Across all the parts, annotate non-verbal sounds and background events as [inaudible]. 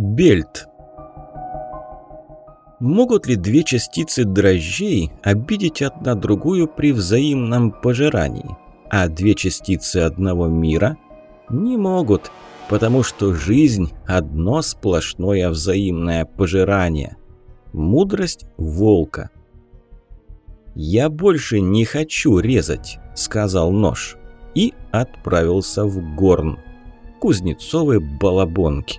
Бельт. Могут ли две частицы дрожжей обидеть одна другую при взаимном пожирании? А две частицы одного мира не могут, потому что жизнь – одно сплошное взаимное пожирание. Мудрость волка. «Я больше не хочу резать», – сказал нож, и отправился в горн. Кузнецовы балабонки.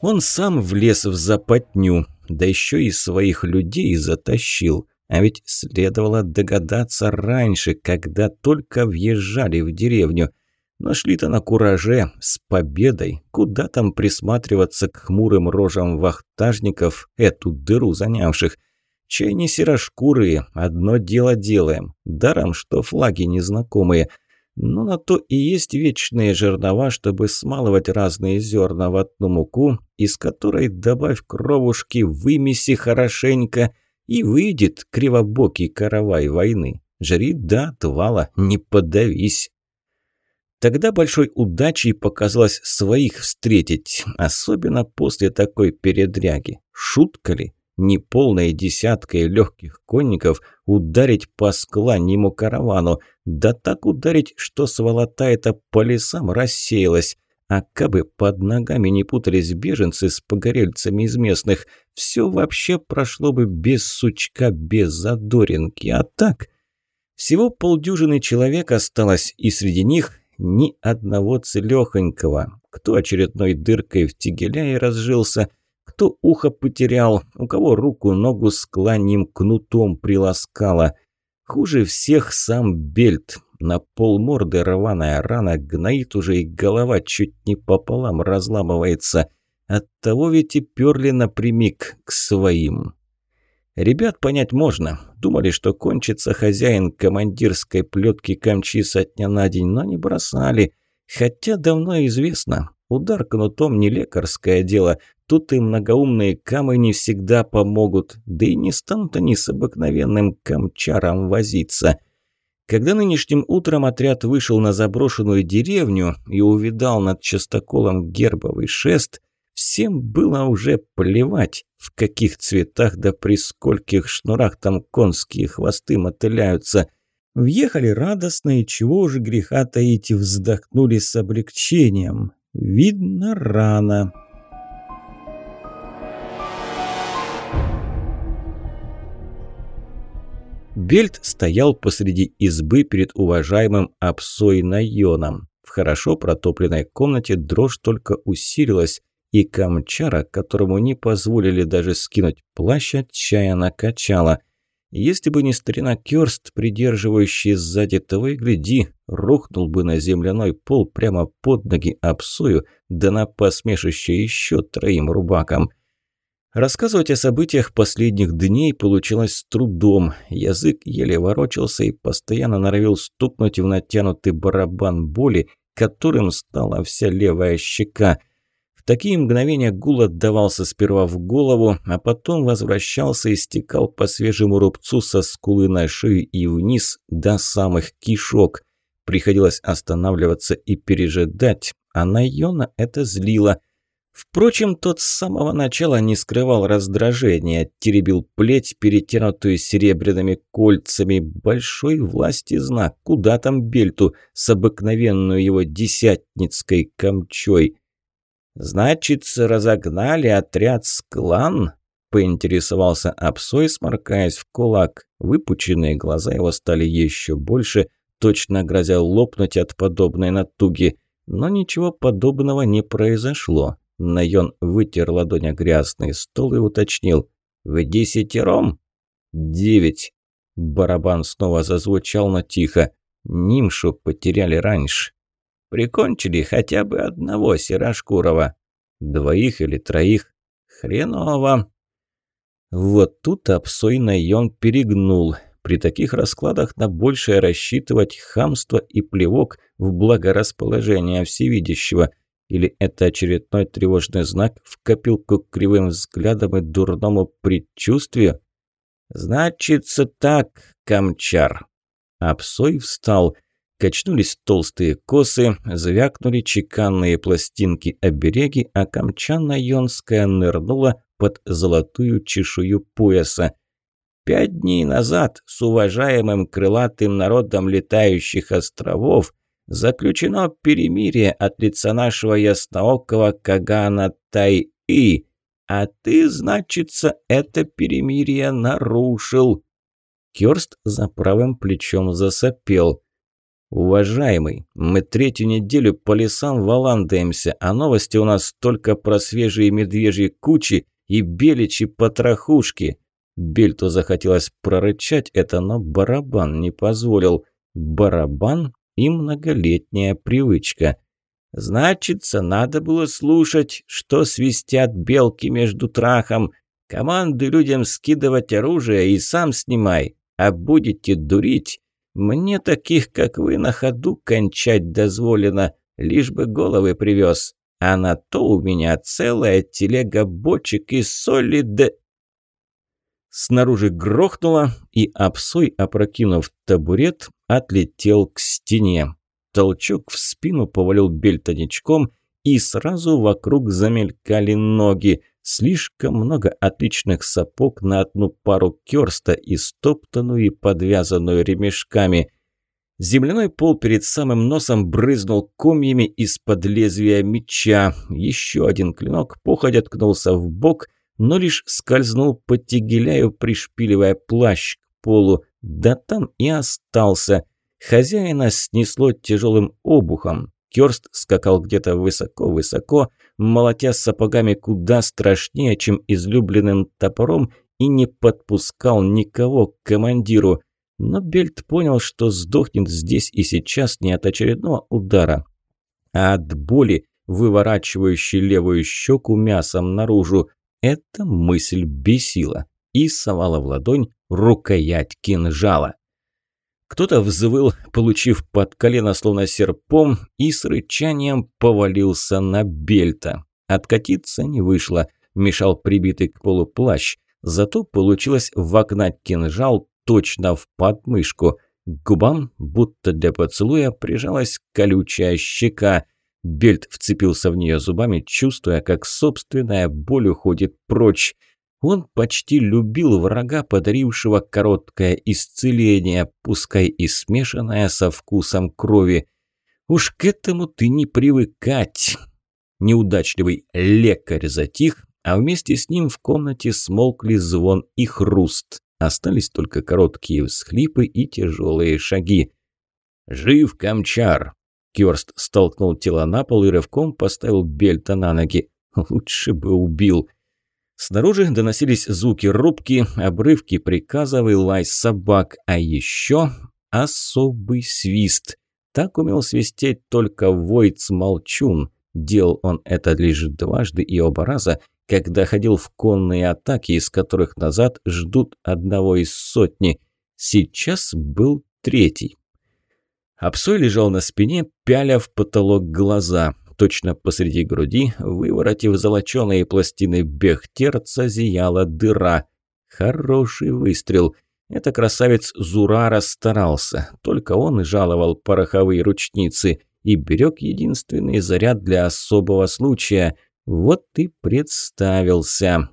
Он сам влез в запотню, да еще и своих людей затащил. А ведь следовало догадаться раньше, когда только въезжали в деревню. Но шли-то на кураже, с победой. Куда там присматриваться к хмурым рожам вахтажников, эту дыру занявших? Чай не серошкурые, одно дело делаем. Даром, что флаги незнакомые – но на то и есть вечные жернова, чтобы смалывать разные зерна в одну муку, из которой добавь кровушки, вымеси хорошенько, и выйдет кривобокий каравай войны. Жри да отвала, не подавись. Тогда большой удачей показалось своих встретить, особенно после такой передряги. Шутка ли? Неполной десяткой легких конников ударить по скланнему каравану, да так ударить, что сволота эта по лесам рассеялась. А кабы под ногами не путались беженцы с погорельцами из местных, все вообще прошло бы без сучка, без задоринки. А так, всего полдюжины человек осталось, и среди них ни одного целехонького. Кто очередной дыркой в тигеля и разжился – кто ухо потерял, у кого руку-ногу с кланьем кнутом приласкало. Хуже всех сам Бельт. На полморды рваная рана гноит уже и голова чуть не пополам разламывается. Оттого ведь и перли напрямик к своим. Ребят понять можно. Думали, что кончится хозяин командирской плетки камчи со дня на день, но не бросали. Хотя давно известно, удар кнутом не лекарское дело. Тут и многоумные камы не всегда помогут, да и не станут они с обыкновенным камчаром возиться. Когда нынешним утром отряд вышел на заброшенную деревню и увидал над частоколом гербовый шест, всем было уже плевать, в каких цветах да при скольких шнурах там конские хвосты мотыляются. Въехали радостно и чего уже греха таить, вздохнули с облегчением. Видно, рано. Бельт стоял посреди избы перед уважаемым Апсой Найоном. В хорошо протопленной комнате дрожь только усилилась, и Камчара, которому не позволили даже скинуть плащ, отчаянно качала. Если бы не старина Кёрст, придерживающий сзади того и гляди, рухнул бы на земляной пол прямо под ноги Апсою, да на посмешище еще троим рубакам – Рассказывать о событиях последних дней получилось с трудом. Язык еле ворочался и постоянно норовил стукнуть в натянутый барабан боли, которым стала вся левая щека. В такие мгновения гул отдавался сперва в голову, а потом возвращался и стекал по свежему рубцу со скулы на шею и вниз до самых кишок. Приходилось останавливаться и пережидать, а Найона это злило – Впрочем, тот с самого начала не скрывал раздражения, теребил плеть, перетянутую серебряными кольцами. Большой власти знак, куда там бельту с обыкновенную его десятницкой камчой. «Значит, разогнали отряд с клан?» – поинтересовался Апсой, сморкаясь в кулак. Выпученные глаза его стали еще больше, точно грозя лопнуть от подобной натуги. Но ничего подобного не произошло. Найон вытер ладонь грязный стол и уточнил. «Вы десятером?» «Девять». Барабан снова зазвучал, но тихо. Нимшу потеряли раньше. «Прикончили хотя бы одного Серашкурова. Двоих или троих? Хреново!» Вот тут Апсой Найон перегнул. При таких раскладах на большее рассчитывать хамство и плевок в благорасположение всевидящего – или это очередной тревожный знак в копилку к кривым взглядам и дурному предчувствию? «Значится так, Камчар». Апсой встал. Качнулись толстые косы, звякнули чеканные пластинки обереги, а камчана Йонская нырнула под золотую чешую пояса. Пять дней назад с уважаемым крылатым народом летающих островов заключено перемирие от лица нашего ясноокого Кагана Тай-И, а ты, значится, это перемирие нарушил. Кёрст за правым плечом засопел. «Уважаемый, мы третью неделю по лесам валандаемся, а новости у нас только про свежие медвежьи кучи и беличьи потрохушки». Бельту захотелось прорычать это, но барабан не позволил. Барабан и многолетняя привычка. «Значится, надо было слушать, что свистят белки между трахом. Команды людям скидывать оружие и сам снимай, а будете дурить». Мне таких, как вы, на ходу кончать дозволено, лишь бы головы привез. А на то у меня целая телега бочек и соли де...» Снаружи грохнуло, и Апсой, опрокинув табурет, отлетел к стене. Толчок в спину повалил бельтоничком, и сразу вокруг замелькали ноги. Слишком много отличных сапог на одну пару керста, и стоптанную и подвязанную ремешками. Земляной пол перед самым носом брызнул комьями из-под лезвия меча. Еще один клинок походя ткнулся в бок, но лишь скользнул по тегеляю, пришпиливая плащ к полу. Да там и остался. Хозяина снесло тяжелым обухом. Кёрст скакал где-то высоко-высоко, молотя сапогами куда страшнее, чем излюбленным топором, и не подпускал никого к командиру. Но Бельт понял, что сдохнет здесь и сейчас не от очередного удара, а от боли, выворачивающей левую щеку мясом наружу. Эта мысль бесила и совала в ладонь рукоять кинжала. Кто-то взвыл, получив под колено словно серпом, и с рычанием повалился на бельта. Откатиться не вышло, мешал прибитый к полу плащ, зато получилось вогнать кинжал точно в подмышку. К губам, будто для поцелуя, прижалась колючая щека. Бельт вцепился в нее зубами, чувствуя, как собственная боль уходит прочь. Он почти любил врага, подарившего короткое исцеление, пускай и смешанное со вкусом крови. Уж к этому ты не привыкать. Неудачливый лекарь затих, а вместе с ним в комнате смолкли звон и хруст. Остались только короткие всхлипы и тяжелые шаги. «Жив, Камчар!» Кёрст столкнул тело на пол и рывком поставил Бельта на ноги. «Лучше бы убил!» Снаружи доносились звуки рубки, обрывки приказов и лай собак, а еще особый свист. Так умел свистеть только Войц-молчун. Делал он это лишь дважды и оба раза, когда ходил в конные атаки, из которых назад ждут одного из сотни. Сейчас был третий. Апсой лежал на спине, пяля в потолок глаза. Точно посреди груди, выворотив золоченые пластины бехтерца, зияла дыра. Хороший выстрел. Это красавец Зурара старался. Только он и жаловал пороховые ручницы и берег единственный заряд для особого случая. Вот и представился.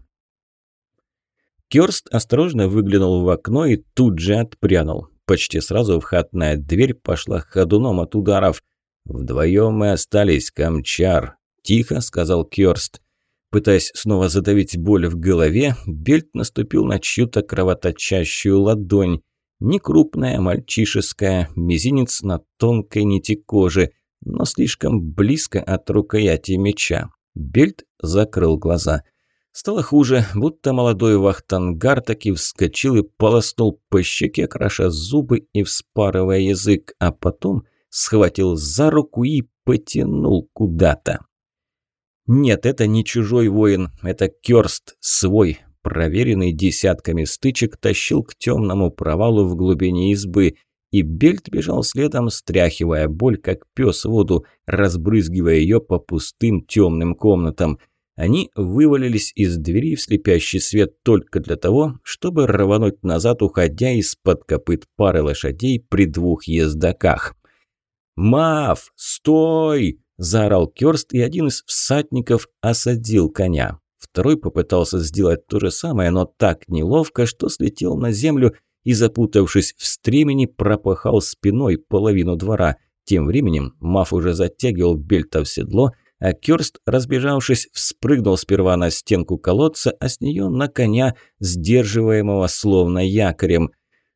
Кёрст осторожно выглянул в окно и тут же отпрянул. Почти сразу входная дверь пошла ходуном от ударов – «Вдвоем мы остались, Камчар», – тихо сказал Кёрст. Пытаясь снова задавить боль в голове, Бельт наступил на чью-то кровоточащую ладонь. Не крупная, мальчишеская, мизинец на тонкой нити кожи, но слишком близко от рукояти меча. Бельт закрыл глаза. Стало хуже, будто молодой вахтангар таки вскочил и полоснул по щеке, кроша зубы и вспарывая язык, а потом – схватил за руку и потянул куда-то. Нет, это не чужой воин, это Кёрст, свой, проверенный десятками стычек, тащил к темному провалу в глубине избы, и Бельт бежал следом, стряхивая боль, как пес воду, разбрызгивая ее по пустым темным комнатам. Они вывалились из двери в слепящий свет только для того, чтобы рвануть назад, уходя из-под копыт пары лошадей при двух ездаках. «Мав, стой!» – заорал Кёрст, и один из всадников осадил коня. Второй попытался сделать то же самое, но так неловко, что слетел на землю и, запутавшись в стремени, пропахал спиной половину двора. Тем временем Маф уже затягивал Бельта в седло – а Кёрст, разбежавшись, вспрыгнул сперва на стенку колодца, а с нее на коня, сдерживаемого словно якорем.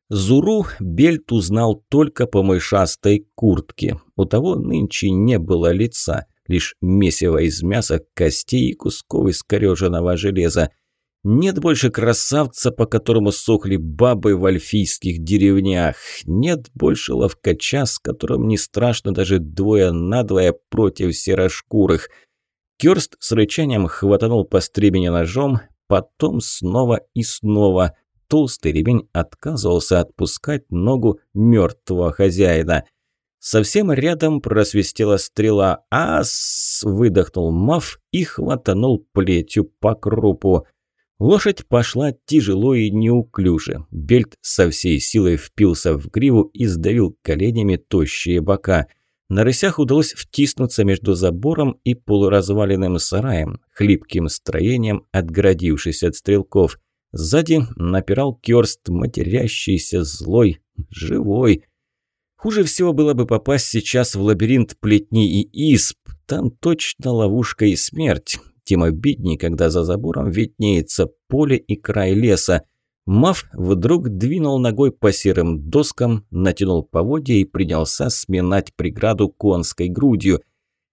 Зуру Бельт узнал только по мышастой куртке. У того нынче не было лица, лишь месиво из мяса, костей и кусков искореженного железа. Нет больше красавца, по которому сохли бабы в альфийских деревнях. Нет больше ловкача, с которым не страшно даже двое на двое против серошкурых. Кёрст с рычанием хватанул по стремени ножом, потом снова и снова. Толстый ремень отказывался отпускать ногу мертвого хозяина. Совсем рядом просвистела стрела. «Ас!» – выдохнул Мав и хватанул плетью по крупу. Лошадь пошла тяжело и неуклюже. Бельт со всей силой впился в гриву и сдавил коленями тощие бока. На рысях удалось втиснуться между забором и полуразваленным сараем, хлипким строением, отгородившись от стрелков. Сзади напирал Кёрст, матерящийся, злой, живой. Хуже всего было бы попасть сейчас в лабиринт плетни и исп. Там точно ловушка и смерть. Тем обидней, когда за забором виднеется поле и край леса. Мав вдруг двинул ногой по серым доскам, натянул поводья и принялся сминать преграду конской грудью.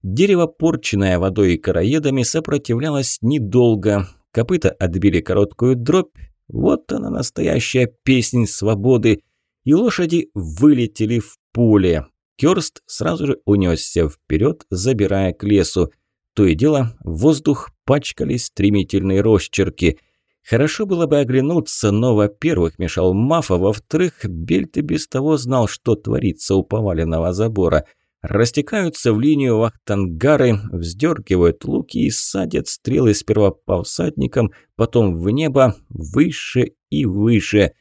Дерево, порченное водой и короедами, сопротивлялось недолго. Копыта отбили короткую дробь. Вот она, настоящая песнь свободы. И лошади вылетели в поле. Кёрст сразу же унесся вперед, забирая к лесу. То и дело, воздух пачкали стремительные росчерки. Хорошо было бы оглянуться, но, во-первых, мешал Мафа, во-вторых, Бельт и без того знал, что творится у поваленного забора. Растекаются в линию вахтангары, вздергивают луки и садят стрелы сперва по всадникам, потом в небо, выше и выше.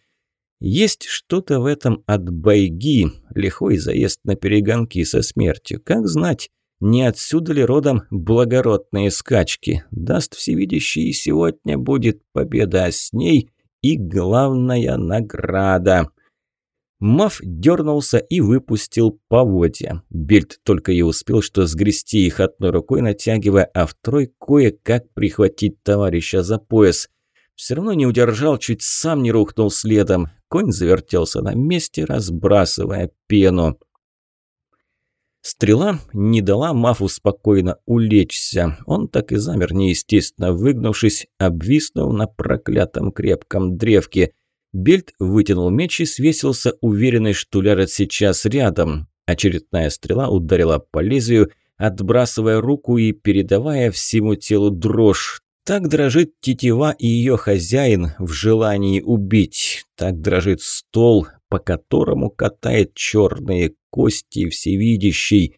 Есть что-то в этом от байги, лихой заезд наперегонки со смертью. Как знать, не отсюда ли родом благородные скачки? Даст всевидящий, сегодня будет победа, а с ней и главная награда. Мав дернулся и выпустил поводья. Бельт только и успел, что сгрести их одной рукой, натягивая, а второй кое-как прихватить товарища за пояс. Все равно не удержал, чуть сам не рухнул следом. Конь завертелся на месте, разбрасывая пену. Стрела не дала Мафу спокойно улечься. Он так и замер, неестественно выгнувшись, обвиснув на проклятом крепком древке. Бельт вытянул меч и свесился, уверенный, что ляжет сейчас рядом. Очередная стрела ударила по лезвию, отбрасывая руку и передавая всему телу дрожь. Так дрожит тетива и ее хозяин в желании убить. Так дрожит стол, по которому катает черные кости всевидящий.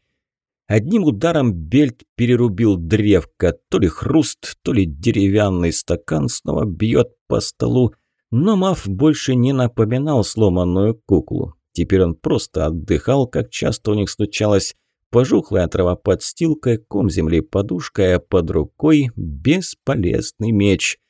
Одним ударом бельт перерубил древко, то ли хруст, то ли деревянный стакан снова бьет по столу, но Мав больше не напоминал сломанную куклу. Теперь он просто отдыхал, как часто у них случалось, пожухлая трава подстилкой, ком земли подушкой, а под рукой бесполезный меч –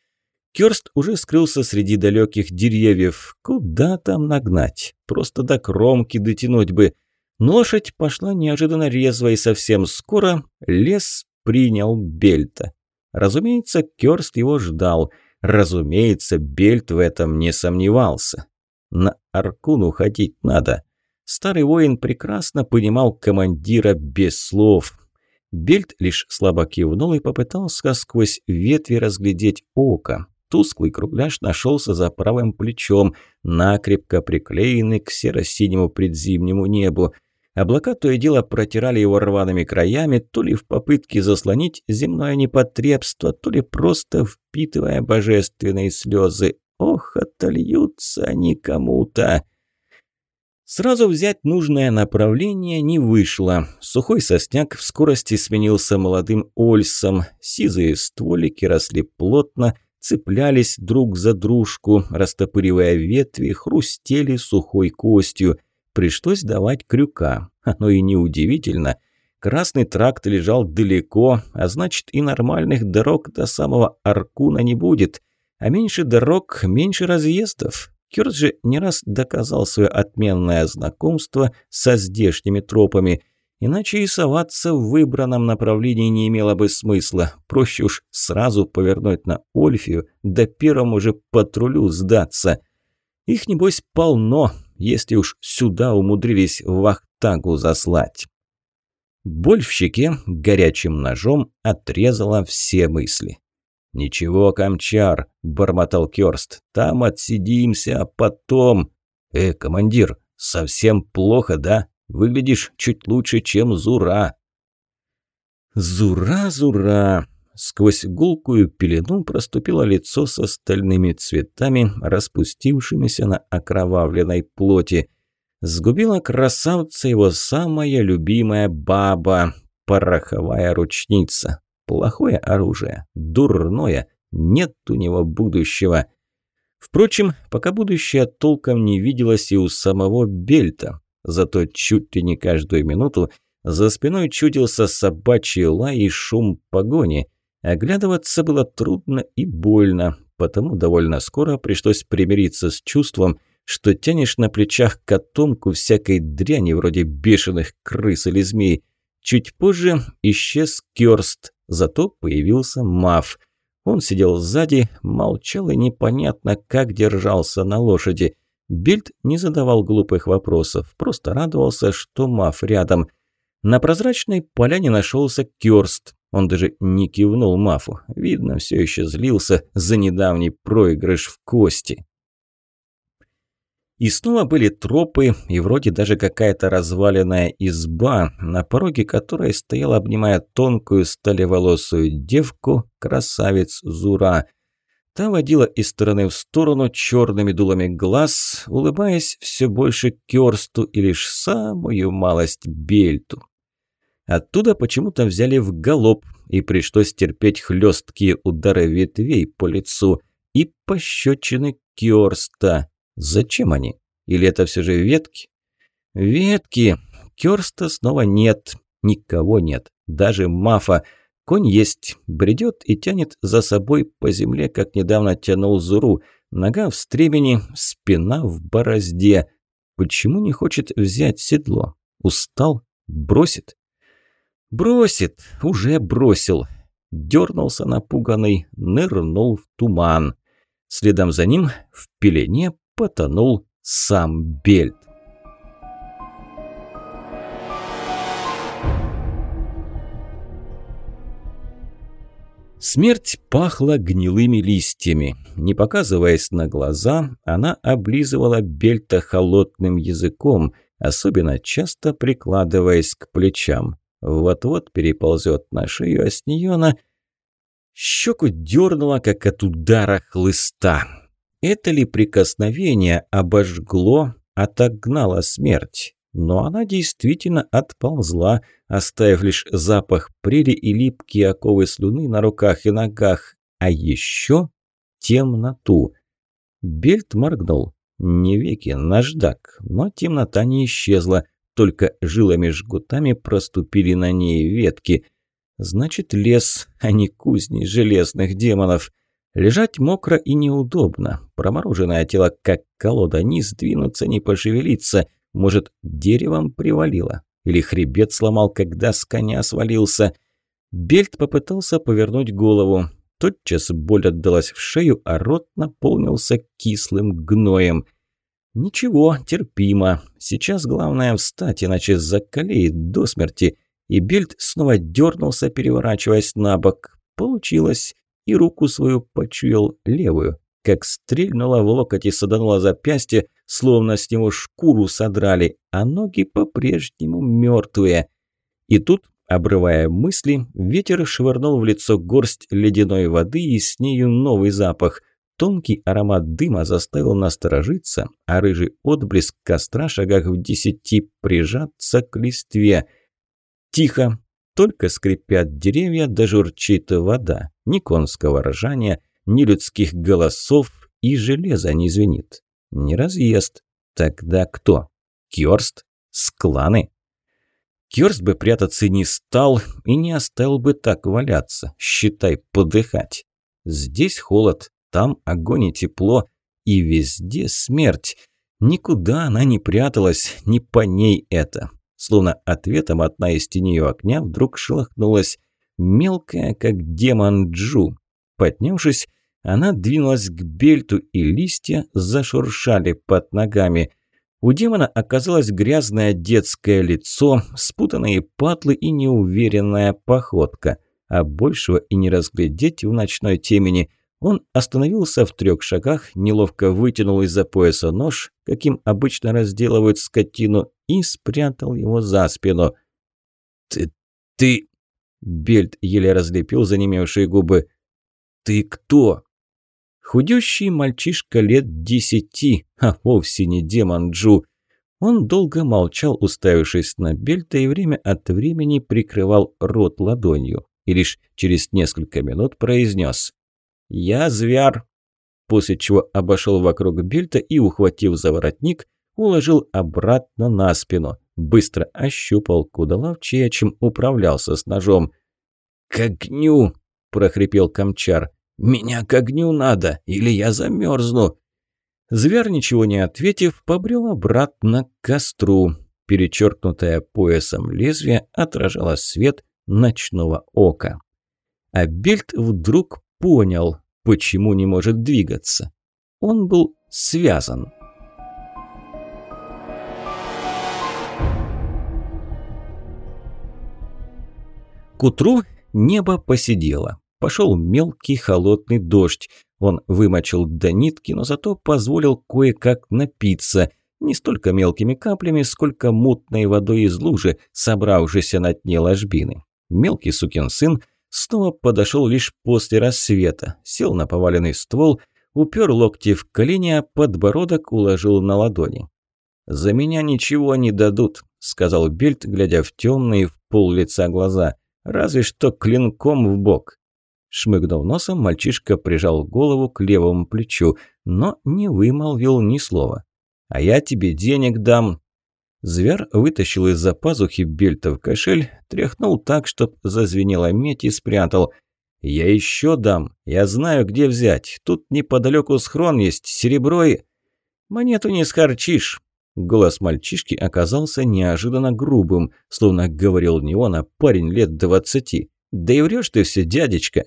Кёрст уже скрылся среди далеких деревьев. Куда там нагнать? Просто до кромки дотянуть бы. Лошадь пошла неожиданно резво и совсем скоро лес принял Бельта. Разумеется, Кёрст его ждал. Разумеется, Бельт в этом не сомневался. На Аркун уходить надо. Старый воин прекрасно понимал командира без слов. Бельт лишь слабо кивнул и попытался сквозь ветви разглядеть око. Тусклый кругляш нашелся за правым плечом, накрепко приклеенный к серо-синему предзимнему небу. Облака то и дело протирали его рваными краями, то ли в попытке заслонить земное непотребство, то ли просто впитывая божественные слезы. Ох, отольются они кому-то! Сразу взять нужное направление не вышло. Сухой сосняк в скорости сменился молодым ольсом. Сизые стволики росли плотно, цеплялись друг за дружку, растопыривая ветви, хрустели сухой костью. пришлось давать крюка. Оно и неудивительно. Красный тракт лежал далеко, а значит и нормальных дорог до самого Аркуна не будет. А меньше дорог, меньше разъездов. Кёрт же не раз доказал свое отменное знакомство со здешними тропами. Иначе и соваться в выбранном направлении не имело бы смысла. Проще уж сразу повернуть на Ольфию, да первому же патрулю сдаться. Их, небось, полно, если уж сюда умудрились вахтагу заслать. Боль в щеке горячим ножом отрезала все мысли. «Ничего, Камчар», – бормотал Кёрст, – «там отсидимся, а потом...» «Э, командир, совсем плохо, да? Выглядишь чуть лучше, чем Зура». «Зура, Зура!» Сквозь гулкую пелену проступило лицо с остальными цветами, распустившимися на окровавленной плоти. Сгубила красавца его самая любимая баба, пороховая ручница. Плохое оружие, дурное, нет у него будущего. Впрочем, пока будущее толком не виделось и у самого Бельта. Зато чуть ли не каждую минуту за спиной чудился собачий лай и шум погони. Оглядываться было трудно и больно, потому довольно скоро пришлось примириться с чувством, что тянешь на плечах котомку всякой дряни вроде бешеных крыс или змей. Чуть позже исчез Кёрст, Зато появился Мав. Он сидел сзади, молчал и непонятно, как держался на лошади. Бильд не задавал глупых вопросов, просто радовался, что Мав рядом. На прозрачной поляне нашелся Кёрст. Он даже не кивнул Мафу. Видно, все еще злился за недавний проигрыш в кости. И снова были тропы, и вроде даже какая-то разваленная изба, на пороге которой стояла, обнимая тонкую сталеволосую девку, красавец Зура. Та водила из стороны в сторону черными дулами глаз, улыбаясь все больше Кёрсту и лишь самую малость Бельту. Оттуда почему-то взяли в галоп, и пришлось терпеть хлесткие удары ветвей по лицу и пощечины Кёрста. Зачем они? Или это все же ветки? Ветки. Кёрста снова нет. Никого нет. Даже Мафа. Конь есть. Бредет и тянет за собой по земле, как недавно тянул Зуру. Нога в стремени, спина в борозде. Почему не хочет взять седло? Устал? Бросит? Бросит. Уже бросил. Дернулся напуганный, нырнул в туман. Следом за ним в пелене потонул сам Бельт. Смерть пахла гнилыми листьями. Не показываясь на глаза, она облизывала Бельта холодным языком, особенно часто прикладываясь к плечам. Вот-вот переползет на шею, а с нее она... Щеку дернула, как от удара хлыста. Это ли прикосновение обожгло, отогнало смерть? Но она действительно отползла, оставив лишь запах прери и липкие оковы слюны на руках и ногах, а еще темноту. Бельт моргнул. Не веки, наждак, но темнота не исчезла, только жилами-жгутами проступили на ней ветки. Значит, лес, а не кузни железных демонов. Лежать мокро и неудобно. Промороженное тело, как колода, ни сдвинуться, ни пошевелиться. Может, деревом привалило? Или хребет сломал, когда с коня свалился? Бельт попытался повернуть голову. Тотчас боль отдалась в шею, а рот наполнился кислым гноем. Ничего, терпимо. Сейчас главное встать, иначе закалеет до смерти. И Бельт снова дернулся, переворачиваясь на бок. Получилось и руку свою почуял левую, как стрельнула в локоть и саданула запястье, словно с него шкуру содрали, а ноги по-прежнему мертвые. И тут, обрывая мысли, ветер швырнул в лицо горсть ледяной воды и с нею новый запах. Тонкий аромат дыма заставил насторожиться, а рыжий отблеск костра шагах в десяти прижаться к листве. Тихо, только скрипят деревья, да журчит вода. Ни конского ржания, ни людских голосов и железа не звенит. Не разъезд. Тогда кто? Кёрст? Скланы? Кёрст бы прятаться не стал и не оставил бы так валяться, считай, подыхать. Здесь холод, там огонь и тепло, и везде смерть. Никуда она не пряталась, не по ней это. Словно ответом одна из теней у огня вдруг шелохнулась, мелкая, как демон Джу. Поднявшись, она двинулась к бельту, и листья зашуршали под ногами. У демона оказалось грязное детское лицо, спутанные патлы и неуверенная походка. А большего и не разглядеть в ночной темени. Он остановился в трех шагах, неловко вытянул из-за пояса нож, каким обычно разделывают скотину, и спрятал его за спину. «Ты... ты...» Бельт еле разлепил занемевшие губы. «Ты кто?» Худющий мальчишка лет десяти, а вовсе не демон Джу. Он долго молчал, уставившись на Бельта, и время от времени прикрывал рот ладонью. И лишь через несколько минут произнес «Я звяр», после чего обошел вокруг Бельта и, ухватив за воротник, уложил обратно на спину. Быстро ощупал, куда ловчее, чем управлялся с ножом. «К огню!» – прохрипел Камчар. «Меня к огню надо, или я замерзну!» Зверь, ничего не ответив, побрел обратно к костру. Перечеркнутое поясом лезвие отражало свет ночного ока. А Бельт вдруг понял, почему не может двигаться. Он был связан. К утру небо посидело. Пошел мелкий холодный дождь. Он вымочил до нитки, но зато позволил кое-как напиться. Не столько мелкими каплями, сколько мутной водой из лужи, собравшейся на дне ложбины. Мелкий сукин сын снова подошел лишь после рассвета, сел на поваленный ствол, упер локти в колени, а подбородок уложил на ладони. «За меня ничего не дадут», – сказал Бельт, глядя в темные в пол лица глаза. «Разве что клинком в бок. Шмыгнув носом, мальчишка прижал голову к левому плечу, но не вымолвил ни слова. «А я тебе денег дам». Зверь вытащил из-за пазухи бельта в кошель, тряхнул так, чтоб зазвенела медь и спрятал. «Я еще дам. Я знаю, где взять. Тут неподалеку схрон есть, серебро и...» «Монету не схарчишь». Голос мальчишки оказался неожиданно грубым, словно говорил не он, а парень лет двадцати. «Да и врешь ты все, дядечка!»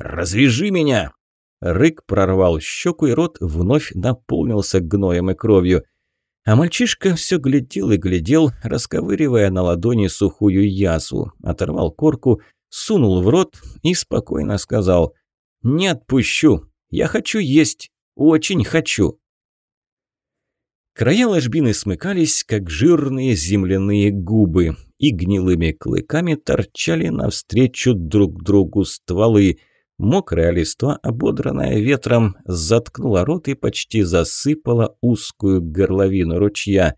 «Развяжи меня!» Рык прорвал щеку, и рот вновь наполнился гноем и кровью. А мальчишка все глядел и глядел, расковыривая на ладони сухую язву. Оторвал корку, сунул в рот и спокойно сказал «Не отпущу! Я хочу есть! Очень хочу!» Края ложбины смыкались, как жирные земляные губы, и гнилыми клыками торчали навстречу друг другу стволы – Мокрая листва, ободранная ветром, заткнула рот и почти засыпала узкую горловину ручья.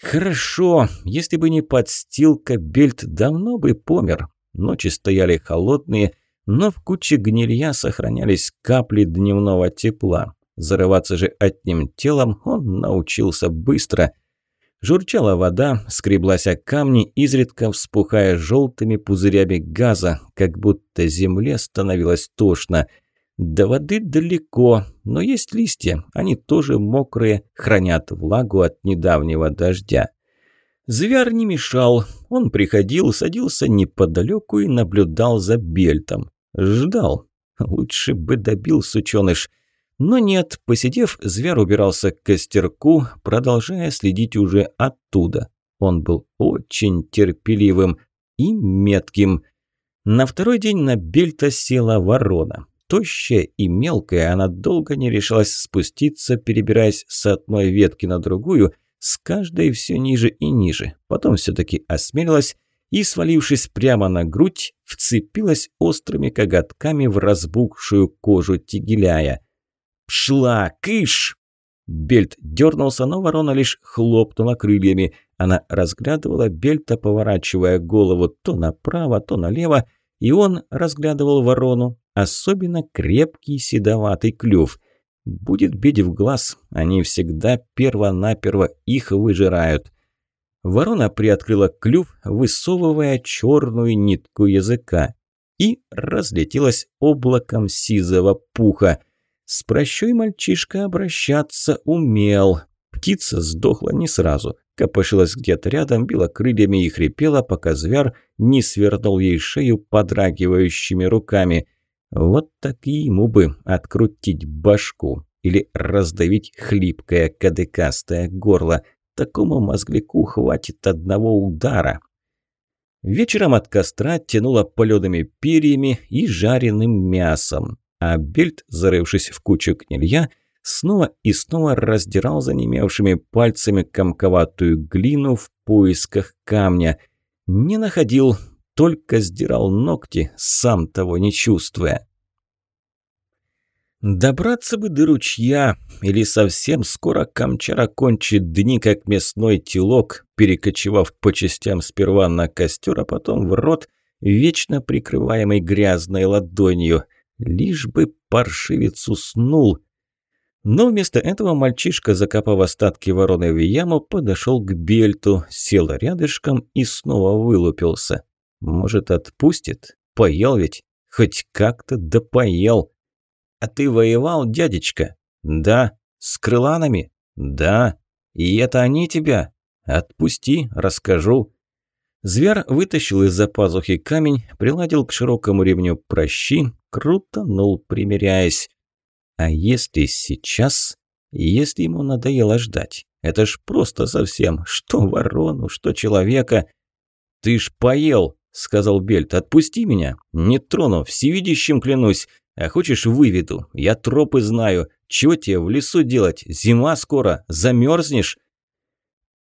Хорошо, если бы не подстилка, Бельт давно бы помер. Ночи стояли холодные, но в куче гнилья сохранялись капли дневного тепла. Зарываться же одним телом он научился быстро – Журчала вода, скреблась о камни, изредка вспухая желтыми пузырями газа, как будто земле становилось тошно. До воды далеко, но есть листья, они тоже мокрые, хранят влагу от недавнего дождя. Зверь не мешал, он приходил, садился неподалеку и наблюдал за бельтом. Ждал. Лучше бы добил сученыш – но нет, посидев, зверь убирался к костерку, продолжая следить уже оттуда. Он был очень терпеливым и метким. На второй день на бельта села ворона. Тощая и мелкая, она долго не решалась спуститься, перебираясь с одной ветки на другую, с каждой все ниже и ниже. Потом все-таки осмелилась и, свалившись прямо на грудь, вцепилась острыми коготками в разбухшую кожу тигеляя. «Шла! Кыш!» Бельт дернулся, но ворона лишь хлопнула крыльями. Она разглядывала Бельта, поворачивая голову то направо, то налево, и он разглядывал ворону, особенно крепкий седоватый клюв. Будет бить в глаз, они всегда перво-наперво их выжирают. Ворона приоткрыла клюв, высовывая черную нитку языка, и разлетелась облаком сизого пуха. С прощой мальчишка обращаться умел. Птица сдохла не сразу. Копошилась где-то рядом, била крыльями и хрипела, пока звяр не свернул ей шею подрагивающими руками. Вот так и ему бы открутить башку или раздавить хлипкое кадыкастое горло. Такому мозгляку хватит одного удара. Вечером от костра тянуло палеными перьями и жареным мясом, а Бельт, зарывшись в кучу гнилья, снова и снова раздирал занемевшими пальцами комковатую глину в поисках камня. Не находил, только сдирал ногти, сам того не чувствуя. Добраться бы до ручья, или совсем скоро Камчара кончит дни, как мясной телок, перекочевав по частям сперва на костер, а потом в рот, вечно прикрываемый грязной ладонью. Лишь бы паршивец уснул. Но вместо этого мальчишка, закопав остатки вороны в яму, подошел к бельту, сел рядышком и снова вылупился. Может, отпустит? Поел ведь? Хоть как-то да поел. «А ты воевал, дядечка?» «Да». «С крыланами?» «Да». «И это они тебя?» «Отпусти, расскажу». Зверь вытащил из-за пазухи камень, приладил к широкому ремню прощи, крутанул, примеряясь. А если сейчас? Если ему надоело ждать? Это ж просто совсем. Что ворону, что человека. «Ты ж поел», — сказал Бельт. «Отпусти меня. Не трону, всевидящим клянусь. А хочешь, выведу? Я тропы знаю. Чего тебе в лесу делать? Зима скоро. Замерзнешь?»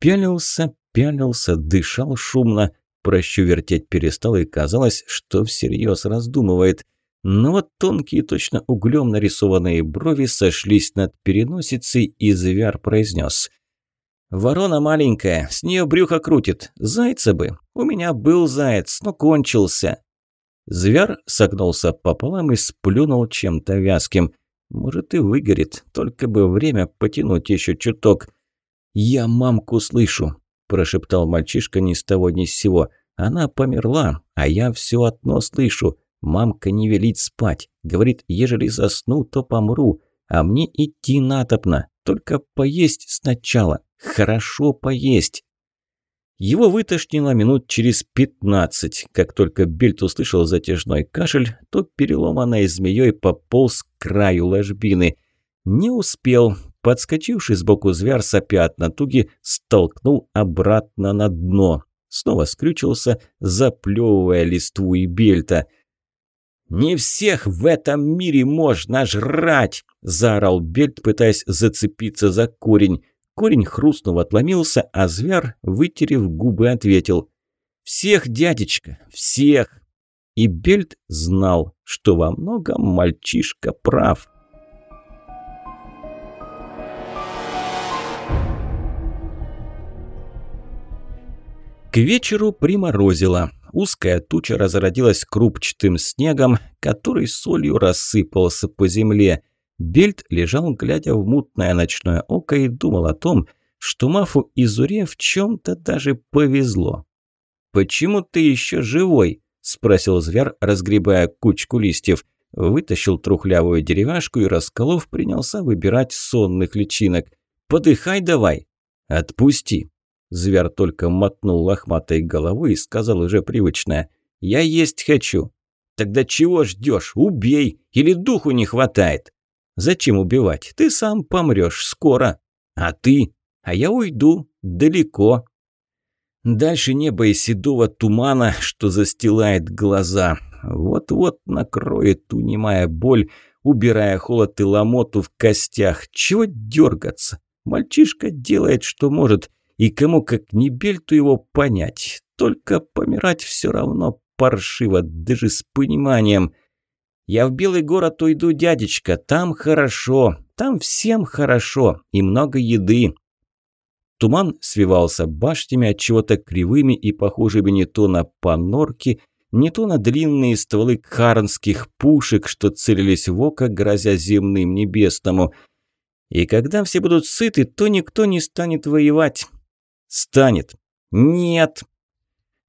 Пялился, пялился, дышал шумно. Прощу вертеть перестал и казалось, что всерьез раздумывает. Но вот тонкие, точно углем нарисованные брови сошлись над переносицей, и звяр произнес. «Ворона маленькая, с нее брюхо крутит. Зайца бы. У меня был заяц, но кончился. Звяр согнулся пополам и сплюнул чем-то вязким. Может и выгорит, только бы время потянуть еще чуток. «Я мамку слышу», – прошептал мальчишка ни с того ни с сего. «Она померла, а я все одно слышу. Мамка не велит спать. Говорит, ежели засну, то помру. А мне идти натопно. Только поесть сначала. Хорошо поесть». Его вытошнило минут через пятнадцать. Как только Бельт услышал затяжной кашель, то переломанной змеей пополз к краю ложбины. Не успел. Подскочивший сбоку звяр сопя от натуги, столкнул обратно на дно. Снова скрючился, заплевывая листву и Бельта. «Не всех в этом мире можно жрать!» – заорал Бельт, пытаясь зацепиться за корень. Корень хрустнув отломился, а звяр, вытерев губы, ответил «Всех, дядечка, всех!» И Бельт знал, что во многом мальчишка прав. К вечеру приморозило. Узкая туча разродилась крупчатым снегом, который солью рассыпался по земле – Бельт лежал, глядя в мутное ночное око, и думал о том, что Мафу и Зуре в чем-то даже повезло. «Почему ты еще живой?» – спросил зверь, разгребая кучку листьев. Вытащил трухлявую деревяшку и, расколов, принялся выбирать сонных личинок. «Подыхай давай!» «Отпусти!» Зверь только мотнул лохматой головой и сказал уже привычное. «Я есть хочу!» «Тогда чего ждешь? Убей! Или духу не хватает?» Зачем убивать? Ты сам помрешь скоро. А ты? А я уйду. Далеко. Дальше небо и седого тумана, что застилает глаза. Вот-вот накроет, унимая боль, убирая холод и ломоту в костях. Чего дергаться? Мальчишка делает, что может, и кому как не бельту его понять. Только помирать все равно паршиво, даже с пониманием. Я в Белый город уйду, дядечка, там хорошо, там всем хорошо и много еды». Туман свивался башнями от чего-то кривыми и похожими не то на панорки, не то на длинные стволы кхарнских пушек, что целились в око, грозя земным небесному. И когда все будут сыты, то никто не станет воевать. Станет. Нет.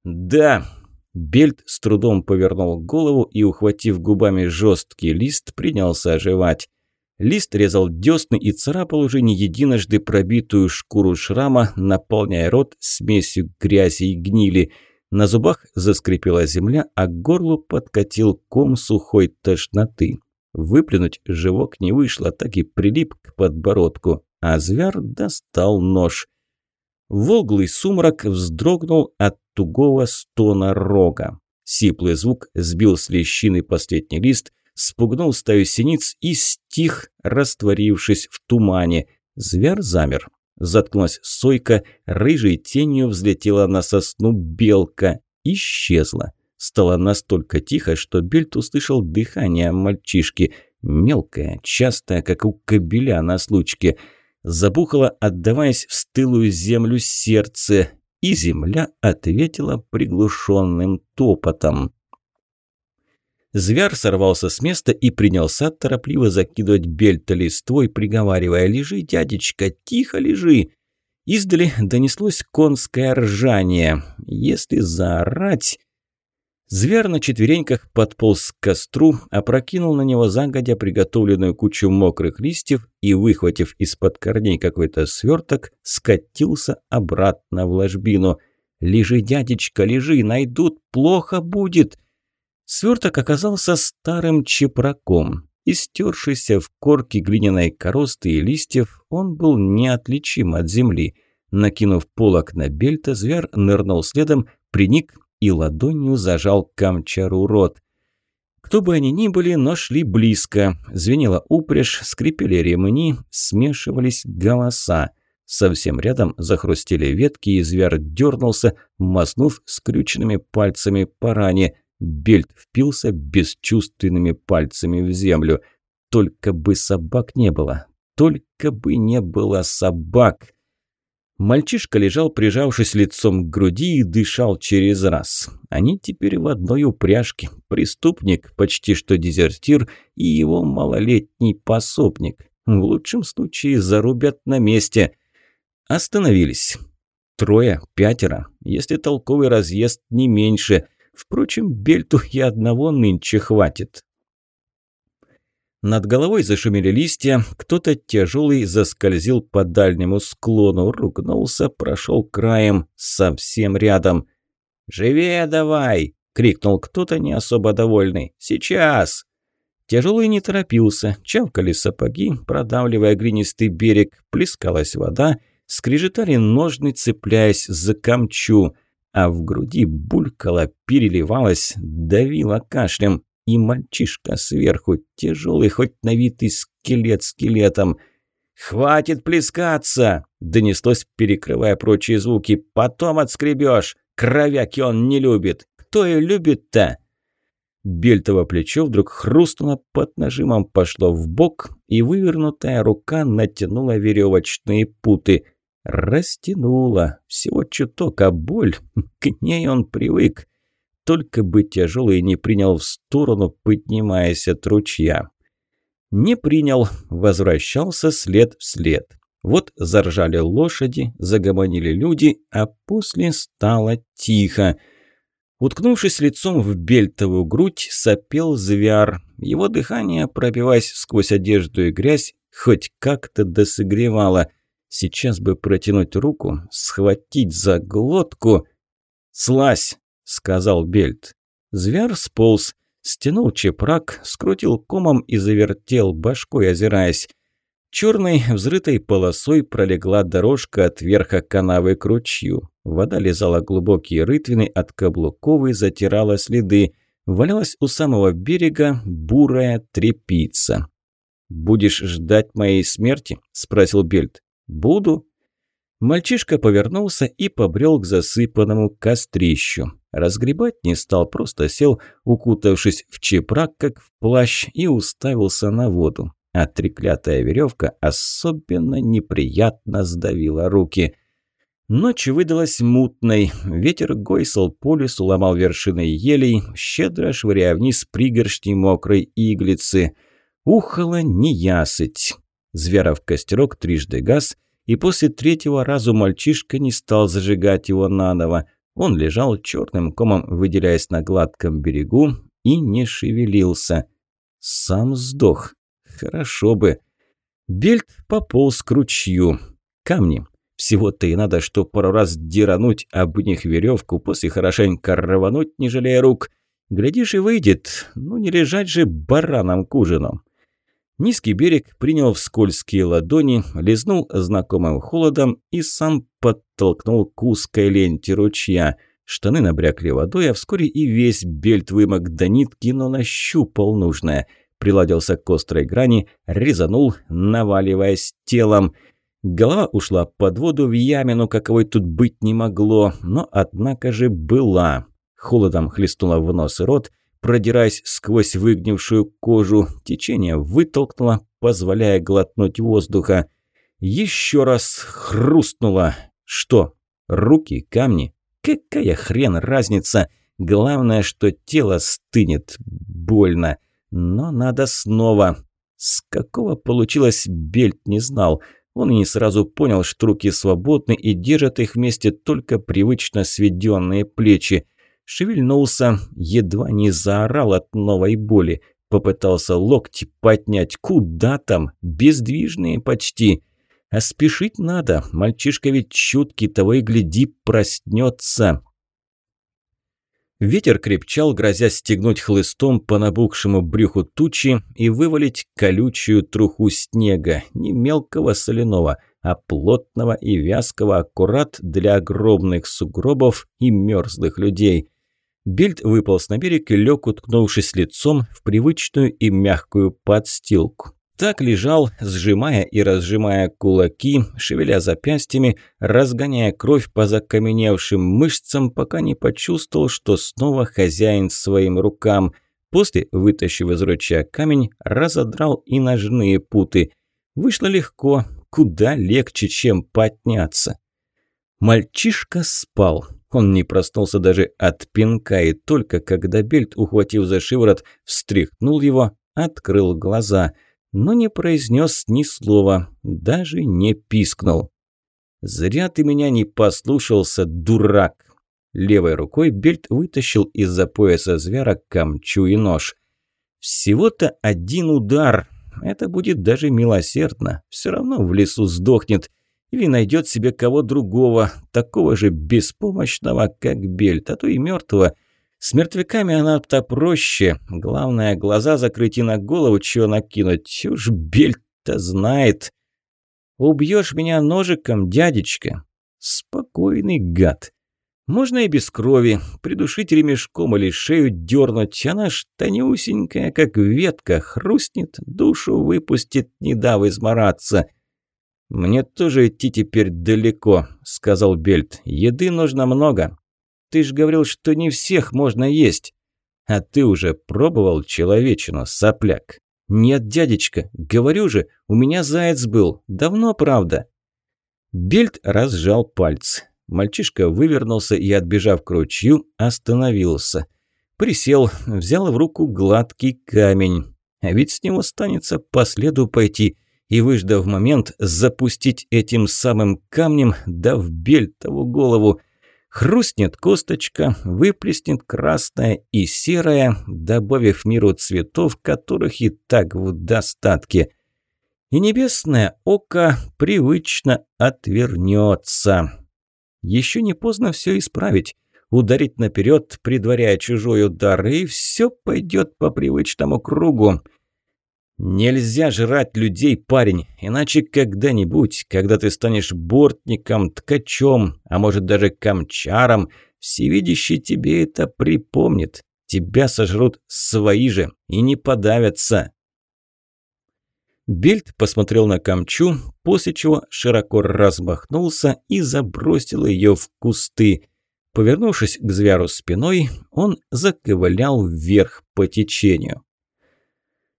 Да. Бельт с трудом повернул голову и, ухватив губами жесткий лист, принялся оживать. Лист резал десны и царапал уже не единожды пробитую шкуру шрама, наполняя рот смесью грязи и гнили. На зубах заскрипела земля, а к горлу подкатил ком сухой тошноты. Выплюнуть живок не вышло, так и прилип к подбородку, а звяр достал нож. Волглый сумрак вздрогнул от тугого стона рога. Сиплый звук сбил с лещины последний лист, спугнул стаю синиц и стих, растворившись в тумане. Звяр замер. Заткнулась сойка, рыжей тенью взлетела на сосну белка. Исчезла. Стало настолько тихо, что Бельт услышал дыхание мальчишки. Мелкое, частое, как у кобеля на случке. Забухало, отдаваясь в стылую землю сердце, и земля ответила приглушенным топотом. Звяр сорвался с места и принялся торопливо закидывать Бельта листвой, приговаривая «Лежи, дядечка, тихо лежи!» Издали донеслось конское ржание. Если заорать... Зверь на четвереньках подполз к костру, опрокинул на него загодя приготовленную кучу мокрых листьев и, выхватив из-под корней какой-то сверток, скатился обратно в ложбину. «Лежи, дядечка, лежи, найдут, плохо будет!» Сверток оказался старым чепраком. Истершийся в корке глиняной коросты и листьев, он был неотличим от земли. Накинув полок на бельта, зверь нырнул следом, приник и ладонью зажал камчару рот. Кто бы они ни были, но шли близко. Звенела упряжь, скрипели ремни, смешивались голоса. Совсем рядом захрустели ветки, и зверь дернулся, мазнув скрюченными пальцами по ране. Бельт впился бесчувственными пальцами в землю. Только бы собак не было. Только бы не было собак. Мальчишка лежал, прижавшись лицом к груди, и дышал через раз. Они теперь в одной упряжке. Преступник, почти что дезертир, и его малолетний пособник. В лучшем случае зарубят на месте. Остановились. Трое, пятеро. Если толковый разъезд не меньше. Впрочем, Бельту и одного нынче хватит. Над головой зашумели листья, кто-то тяжелый заскользил по дальнему склону, ругнулся, прошел краем, совсем рядом. «Живее давай!» — крикнул кто-то не особо довольный. «Сейчас!» Тяжелый не торопился, чавкали сапоги, продавливая глинистый берег, плескалась вода, скрежетали ножны, цепляясь за камчу, а в груди булькало, переливалось, давило кашлем. И мальчишка сверху, тяжелый, хоть на вид и скелет скелетом. «Хватит плескаться!» – донеслось, перекрывая прочие звуки. «Потом отскребешь! Кровяки он не любит! Кто ее любит-то?» Бельтово плечо вдруг хрустнуло, под нажимом пошло в бок, и вывернутая рука натянула веревочные путы. Растянула. Всего чуток, а боль... [laughs] К ней он привык только бы тяжелый не принял в сторону, поднимаясь от ручья. Не принял, возвращался след в след. Вот заржали лошади, загомонили люди, а после стало тихо. Уткнувшись лицом в бельтовую грудь, сопел звяр. Его дыхание, пробиваясь сквозь одежду и грязь, хоть как-то досогревало. Сейчас бы протянуть руку, схватить за глотку. «Слазь!» – сказал Бельт. Звяр сполз, стянул чепрак, скрутил комом и завертел башкой, озираясь. Черной взрытой полосой пролегла дорожка от верха канавы к ручью. Вода лизала глубокие рытвины, от каблуков и затирала следы. Валялась у самого берега бурая трепица. «Будешь ждать моей смерти?» – спросил Бельт. «Буду». Мальчишка повернулся и побрел к засыпанному кострищу. Разгребать не стал, просто сел, укутавшись в чепрак, как в плащ, и уставился на воду. А треклятая веревка особенно неприятно сдавила руки. Ночь выдалась мутной. Ветер гойсал по лесу, ломал вершины елей, щедро швыряя вниз пригоршни мокрой иглицы. Ухала неясыть. Зверов костерок трижды газ, и после третьего раза мальчишка не стал зажигать его наново. Он лежал черным комом, выделяясь на гладком берегу, и не шевелился. Сам сдох. Хорошо бы. Бельт пополз к ручью. Камни. Всего-то и надо, что пару раз дерануть об них веревку, после хорошенько рвануть, не жалея рук. Глядишь, и выйдет. Ну, не лежать же бараном к ужину. Низкий берег принял в скользкие ладони, лизнул знакомым холодом и сам подтолкнул к узкой ленте ручья. Штаны набрякли водой, а вскоре и весь бельт вымок до нитки, но нащупал нужное. Приладился к острой грани, резанул, наваливаясь телом. Голова ушла под воду в ямину, каковой тут быть не могло, но однако же была. Холодом хлестнула в нос и рот – продираясь сквозь выгнившую кожу. Течение вытолкнуло, позволяя глотнуть воздуха. Еще раз хрустнуло. Что? Руки, камни? Какая хрен разница? Главное, что тело стынет. Больно. Но надо снова. С какого получилось, Бельт не знал. Он и не сразу понял, что руки свободны и держат их вместе только привычно сведенные плечи. Шевельнулся, едва не заорал от новой боли. Попытался локти поднять. Куда там? Бездвижные почти. А спешить надо. Мальчишка ведь чуткий, того и гляди, проснется. Ветер крепчал, грозя стегнуть хлыстом по набухшему брюху тучи и вывалить колючую труху снега, не мелкого соляного, а плотного и вязкого аккурат для огромных сугробов и мерзлых людей. Бильд выполз на берег и лег, уткнувшись лицом в привычную и мягкую подстилку. Так лежал, сжимая и разжимая кулаки, шевеля запястьями, разгоняя кровь по закаменевшим мышцам, пока не почувствовал, что снова хозяин своим рукам. После, вытащив из ручья камень, разодрал и ножные путы. Вышло легко, куда легче, чем подняться. Мальчишка спал. Он не проснулся даже от пинка, и только когда Бельт, ухватив за шиворот, встряхнул его, открыл глаза, но не произнес ни слова, даже не пискнул. «Зря ты меня не послушался, дурак!» Левой рукой Бельт вытащил из-за пояса звера камчу и нож. «Всего-то один удар. Это будет даже милосердно. Все равно в лесу сдохнет или найдет себе кого другого, такого же беспомощного, как Бельт, а то и мертвого. С мертвяками она-то проще. Главное, глаза закрыть и на голову чего накинуть. Уж Бельт-то знает. «Убьешь меня ножиком, дядечка?» «Спокойный гад». Можно и без крови, придушить ремешком или шею дернуть. Она ж тонюсенькая, как ветка, хрустнет, душу выпустит, не дав измораться. «Мне тоже идти теперь далеко», – сказал Бельт. «Еды нужно много. Ты ж говорил, что не всех можно есть. А ты уже пробовал человечину, сопляк?» «Нет, дядечка, говорю же, у меня заяц был. Давно, правда». Бельт разжал пальцы. Мальчишка вывернулся и, отбежав к ручью, остановился. Присел, взял в руку гладкий камень. А ведь с него станется по следу пойти – и, выждав момент, запустить этим самым камнем, да в бельтову голову. Хрустнет косточка, выплеснет красная и серая, добавив миру цветов, которых и так в достатке. И небесное око привычно отвернется. Еще не поздно все исправить. Ударить наперед, предваряя чужой удар, и все пойдет по привычному кругу. «Нельзя жрать людей, парень, иначе когда-нибудь, когда ты станешь бортником, ткачом, а может даже камчаром, всевидящий тебе это припомнит. Тебя сожрут свои же и не подавятся». Бельт посмотрел на камчу, после чего широко размахнулся и забросил ее в кусты. Повернувшись к звяру спиной, он заковылял вверх по течению.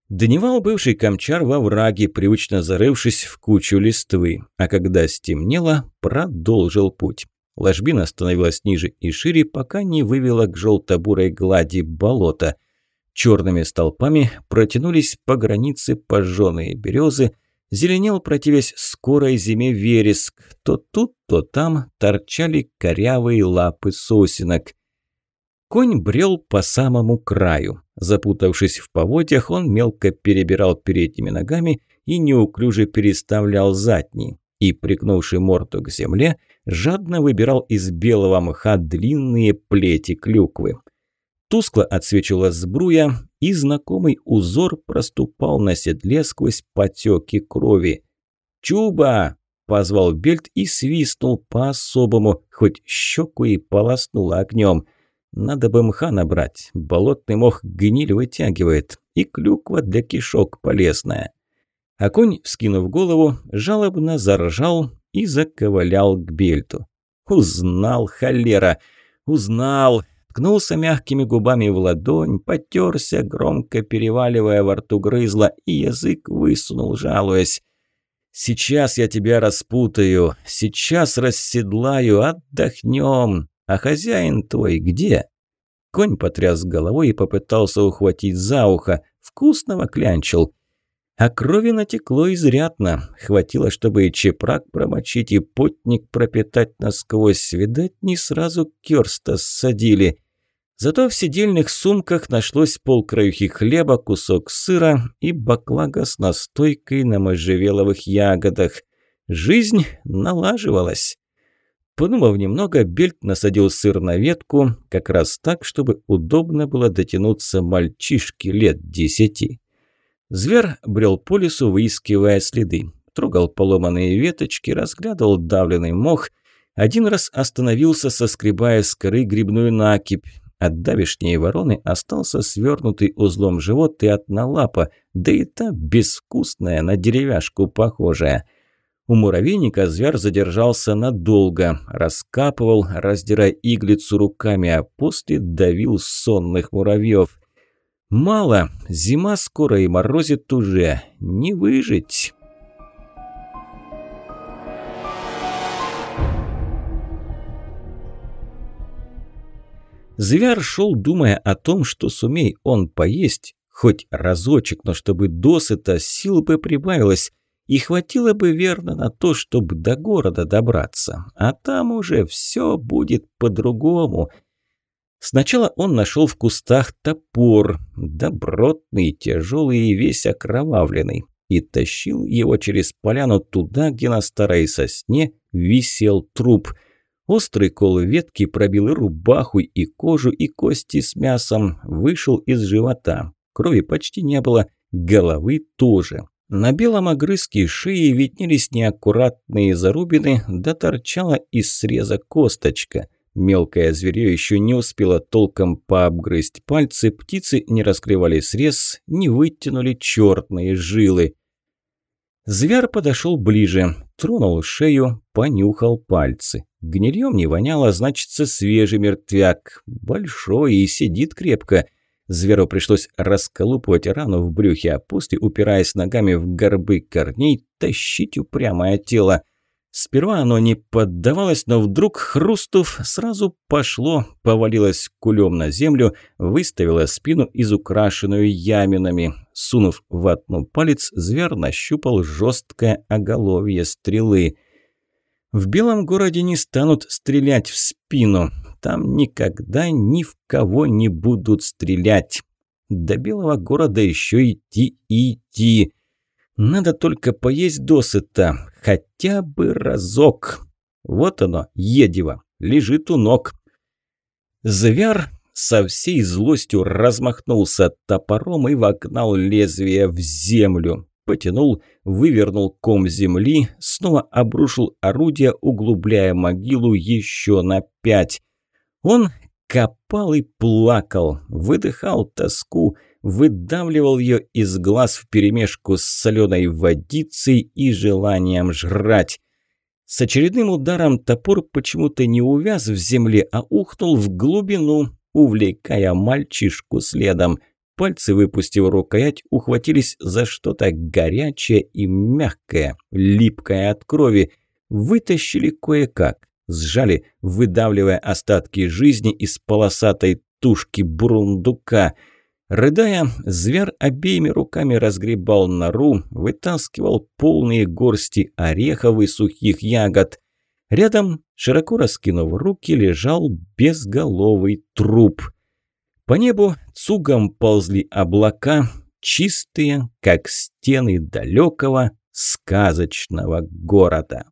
Дневал бывший камчар во враге, привычно зарывшись в кучу листвы, а когда стемнело, продолжил путь. Ложбина становилась ниже и шире, пока не вывела к желто-бурой глади болота. Черными столпами протянулись по границе пожженные березы, Зеленел, противясь скорой зиме вереск. То тут, то там торчали корявые лапы сосенок. Конь брел по самому краю. Запутавшись в поводьях, он мелко перебирал передними ногами и неуклюже переставлял задние. И, прикнувший морду к земле, жадно выбирал из белого мха длинные плети клюквы. Тускло отсвечивала сбруя, и знакомый узор проступал на седле сквозь потеки крови. «Чуба!» – позвал Бельт и свистнул по-особому, хоть щеку и полоснул огнем. Надо бы мха набрать, болотный мох гниль вытягивает, и клюква для кишок полезная. А конь, вскинув голову, жалобно заржал и заковылял к Бельту. Узнал холера, узнал, ткнулся мягкими губами в ладонь, потерся, громко переваливая во рту грызла, и язык высунул, жалуясь. «Сейчас я тебя распутаю, сейчас расседлаю, отдохнем. А хозяин твой где?» Конь потряс головой и попытался ухватить за ухо. Вкусного клянчил. А крови натекло изрядно. Хватило, чтобы и чепрак промочить, и потник пропитать насквозь. Видать, не сразу керста ссадили. Зато в сидельных сумках нашлось полкраюхи хлеба, кусок сыра и баклага с настойкой на можжевеловых ягодах. Жизнь налаживалась. Подумав немного, Бельт насадил сыр на ветку, как раз так, чтобы удобно было дотянуться мальчишке лет десяти. Зверь брел по лесу, выискивая следы. Трогал поломанные веточки, разглядывал давленный мох. Один раз остановился, соскребая с коры грибную накипь. От давишней вороны остался свернутый узлом живот и одна лапа, да и та безвкусная, на деревяшку похожая. У муравейника зверь задержался надолго, раскапывал, раздирая иглицу руками, а после давил сонных муравьев. Мало, зима скоро и морозит уже, не выжить. Зверь шел, думая о том, что сумей он поесть, хоть разочек, но чтобы досыта сил бы прибавилось, и хватило бы верно на то, чтобы до города добраться, а там уже все будет по-другому – Сначала он нашел в кустах топор, добротный, тяжелый и весь окровавленный, и тащил его через поляну туда, где на старой сосне висел труп. Острый кол ветки пробил и рубаху, и кожу, и кости с мясом, вышел из живота. Крови почти не было, головы тоже. На белом огрызке шеи виднелись неаккуратные зарубины, да торчала из среза косточка – Мелкое зверье еще не успело толком пообгрызть пальцы, птицы не раскрывали срез, не вытянули черные жилы. Зверь подошел ближе, тронул шею, понюхал пальцы. Гнильем не воняло, значится свежий мертвяк. Большой и сидит крепко. Зверу пришлось расколупывать рану в брюхе, а после, упираясь ногами в горбы корней, тащить упрямое тело – Сперва оно не поддавалось, но вдруг, хрустув, сразу пошло, повалилось кулем на землю, выставило спину изукрашенную яминами. Сунув в одну палец, зверь нащупал жесткое оголовье стрелы. В белом городе не станут стрелять в спину. Там никогда ни в кого не будут стрелять. До белого города еще идти и идти. Надо только поесть досыта, хотя бы разок. Вот оно, едево, лежит у ног. Звяр со всей злостью размахнулся топором и вогнал лезвие в землю. Потянул, вывернул ком земли, снова обрушил орудие, углубляя могилу еще на пять. Он копал и плакал, выдыхал тоску, выдавливал ее из глаз вперемешку с соленой водицей и желанием жрать. С очередным ударом топор почему-то не увяз в земле, а ухнул в глубину, увлекая мальчишку следом. Пальцы, выпустив рукоять, ухватились за что-то горячее и мягкое, липкое от крови. Вытащили кое-как, сжали, выдавливая остатки жизни из полосатой тушки бурундука – Рыдая, зверь обеими руками разгребал нору, вытаскивал полные горсти орехов и сухих ягод. Рядом, широко раскинув руки, лежал безголовый труп. По небу цугом ползли облака, чистые, как стены далекого сказочного города.